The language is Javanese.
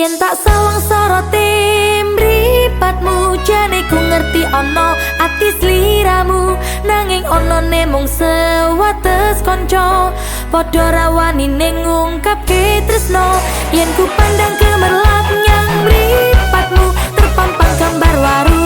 Yen tak sawang sorote mripatmu jane ku ngerti ana ati sliramu nanging ana ne mung sewates kanca. Padha rawani ning ngungkapke tresno. Yen ku pandang kemerlapnya mripatmu terpampang gambar waru.